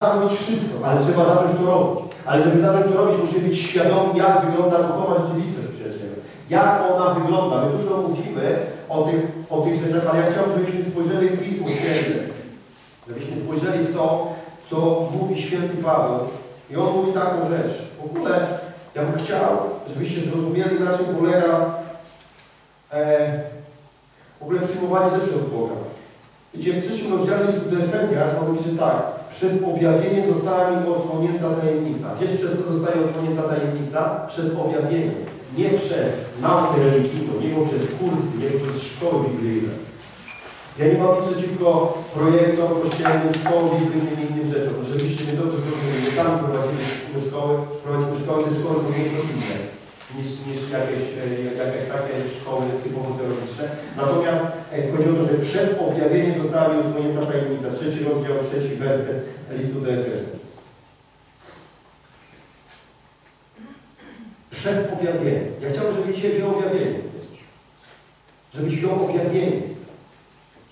robić wszystko, ale trzeba zacząć to robić. Ale żeby zacząć to robić, musimy być świadomi, jak wygląda duchowa rzeczywistość przyjaciele. Jak ona wygląda. My dużo mówimy o tych, o tych rzeczach, ale ja chciałbym, żebyśmy spojrzeli w Pismo Święte. Żebyśmy spojrzeli w to, co mówi święty Paweł. I on mówi taką rzecz. W ogóle ja bym chciał, żebyście zrozumieli, na czym polega e, w ogóle przyjmowanie rzeczy od Boga. Wiecie, w trzecim rozdziale listu do Efezjan on mówi, że tak, przez objawienie została mi odsłonięta tajemnica. Wiesz, przez co zostaje odsłonięta tajemnica? Przez objawienie. Nie przez naukę religijną, nie przez kursy, nie przez szkoły biblijne. Ja nie mam nic przeciwko projektom kościelnym, szkołom biblijnym i innym rzeczom. Żebyście mnie dobrze zrozumieli. My sami prowadzimy szkoły, prowadzimy szkoły, te szkoły są nieco inne niż, niż jakieś, e, jakieś takie szkoły typowo teologiczne. Natomiast chodzi o to, że przez objawienie została mi odsłonięta tajemnica. Trzeci rozdział, trzeci werset listu do Efezjan. Przez objawienie. Ja chciałbym, żeby dzisiaj wziął objawienie. Żebyś wziął objawienie.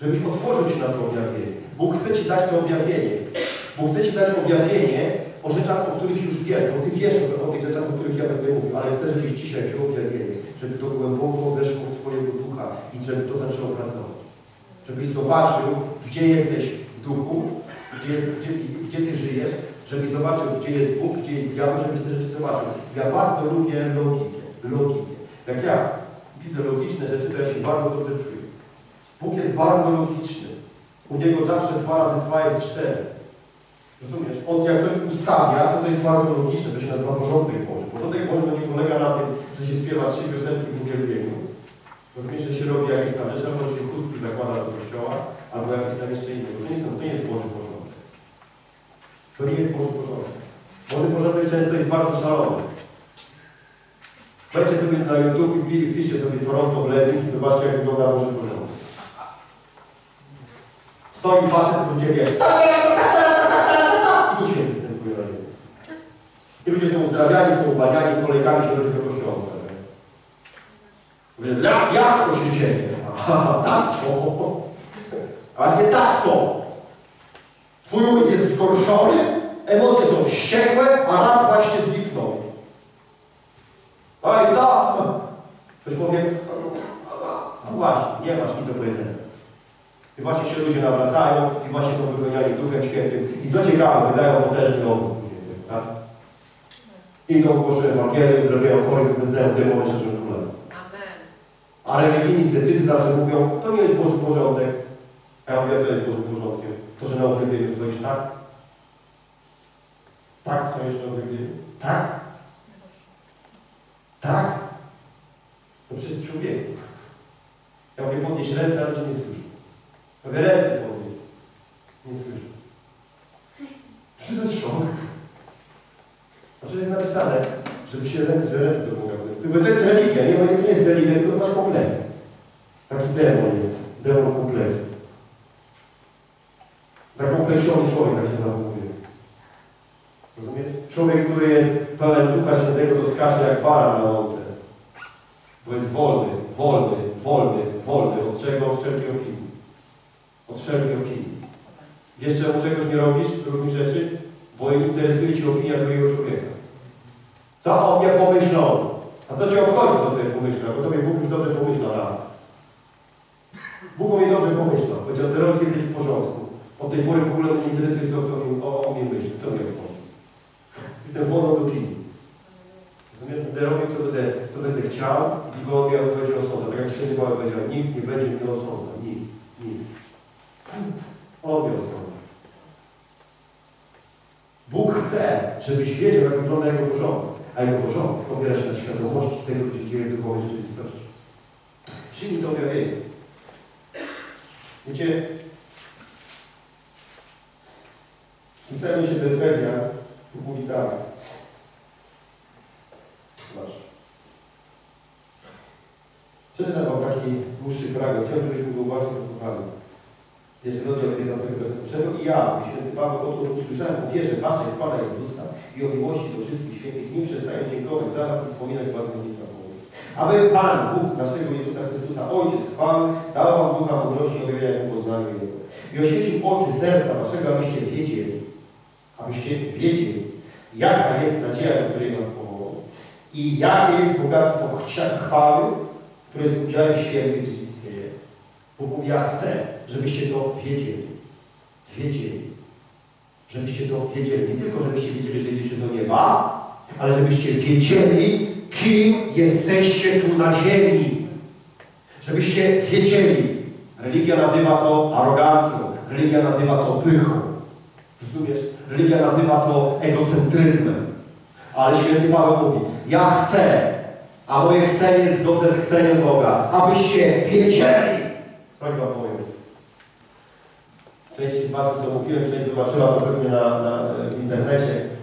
Żebyś otworzył się na to objawienie. Bóg chce Ci dać to objawienie. Bóg chce Ci dać objawienie o rzeczach, o których już wiesz, bo Ty wiesz o tych rzeczach, o których ja będę mówił, ale chcę, żebyś dzisiaj wziął objawienie, żeby to głęboko weszło w Twojego ducha i żeby to zaczęło pracować. Żebyś zobaczył, gdzie jesteś w duchu, gdzie, jest, gdzie, gdzie Ty żyjesz, żebyś zobaczył, gdzie jest Bóg, gdzie jest diabeł, żebyś te rzeczy zobaczył. Ja bardzo lubię logikę, logikę. Jak ja widzę logiczne rzeczy, to ja się bardzo dobrze czuję. Bóg jest bardzo logiczny. U Niego zawsze dwa razy dwa jest cztery. Rozumiesz? On jak ktoś ustawia, to to jest bardzo logiczne, to się nazywa porządek Boży to nie polega na tym, że się śpiewa trzy piosenki w uwielbieniu. Rozumiesz, że się robi jakieś tam rzeczy, albo że się chustki zakłada do kościoła, albo jakieś tam jeszcze inne. To nie, są, to nie jest Boży porządek. To nie jest Boży porządek. Boży porządek często jest bardzo szalony. Wejdźcie sobie na YouTube i wpiszcie sobie Toronto Blessing i zobaczcie, jak wygląda Boży porządek. Stoi facet, ludzie wie. I tu się występuje na ziemi. I ludzie są uzdrawiani, są uwalniani, kolejkami się do kościoła ustawiają. Mówię, jak to się dzieje? Aha, tak to. A właśnie tak to. Twój umysł jest zgorszony, emocje są wściekłe, a rad właśnie zniknął. A i co? Ktoś powie, a właśnie, nie masz nic do powiedzenia. I właśnie się ludzie nawracają i właśnie są wypełniani Duchem Świętym. I co ciekawe, wydają potężny obóz później, tak? Idą, głoszą Ewangelię, uzdrawiają chorych, wypędzają demony, szerzą królestwo. A religijni setycy zawsze mówią, to nie jest Boży porządek. A ja mówię, co jest Bożym porządkiem? To, że na obrywieniu stoisz tak? Tak stoisz na obrywieniu? Tak? Tak? To przez człowieku. Ja mówię, podnieść ręce, ale ludzie nie słyszą. Mówię, ręce podnieść. Nie słyszę. Czy to jest szok? Znaczy jest napisane, żeby się ręce, że ręce do Boga. Tylko to jest religia, nie, to nie jest religia, tylko masz kompleks. Taki demon jest, demon kompleksu. Zakompleksiony człowiek, jak się zachowuje. Rozumiesz? Człowiek, który jest pełen Ducha Świętego, to skacze jak baran na łące. Bo jest wolny, wolny, wolny, wolny. Od czego? Od wszelkiej opinii. Od wszelkiej opinii. Wiesz, czemu czegoś nie robisz, różnych rzeczy? Bo interesuje Cię opinia drugiego człowieka. Co o mnie pomyślą? A co Cię obchodzi, co Ty pomyślał? Bo Tobie Bóg już dobrze pomyślał raz. Bóg o mnie dobrze pomyślał. Powiedział, Cerowski jesteś w porządku. Od tej pory w ogóle nie interesuje, co o, o, o mnie myśli. Co mnie obchodzi? Jestem wolną do opinii. Rozumiesz? Będę robił, co będę, co będę chciał i tylko on mnie będzie osądzał. Tak jak święty Paweł powiedział, nikt nie będzie mnie osądzał. Nikt. Nikt. On mnie osądza. Bóg chce, żebyś wiedział, jak wygląda Jego porządek. A Jego porządek opiera się na świadomości tego, co się dzieje w duchowej rzeczywistości. Przyjmij to objawienie. Wiecie, Zwrócamy się do Efezja, mówi tak. Zobacz. Przeczytam wam taki dłuższy fragment. Chciałbym, żebyśmy go uważnie posłuchali. Pierwszy rozdział 11 wersetu. Przeto i ja, święty Paweł, odkąd usłyszałem o wierze waszej w Pana Jezusa i o miłości do wszystkich świętych, nie przestaję dziękować zaraz i wspominać was moich. Aby Pan, Bóg naszego Jezusa Chrystusa, Ojciec chwały, dał wam ducha mądrości i objawienia poznaniu Jego. I oświecił oczy serca waszego, abyście wiedzieli, abyście wiedzieli, jaka jest nadzieja, do której nas powołał i jakie jest bogactwo chwały, które jest udziałem świętych i istnieje. Bóg mówi, ja chcę, żebyście to wiedzieli. Wiedzieli. Żebyście to wiedzieli. Nie tylko, żebyście wiedzieli, że idziecie do nieba, ale żebyście wiedzieli, kim jesteście tu na ziemi. Żebyście wiedzieli. Religia nazywa to arogancją. Religia nazywa to pychą. Rozumiesz? Religia nazywa to egocentryzmem. Ale święty Paweł mówi, ja chcę, a moje chcenie jest zgodne z chceniem Boga, abyście wiedzieli. Tak wam powiem. Część z Was już to mówiłem, część zobaczyła to pewnie na, na, w internecie.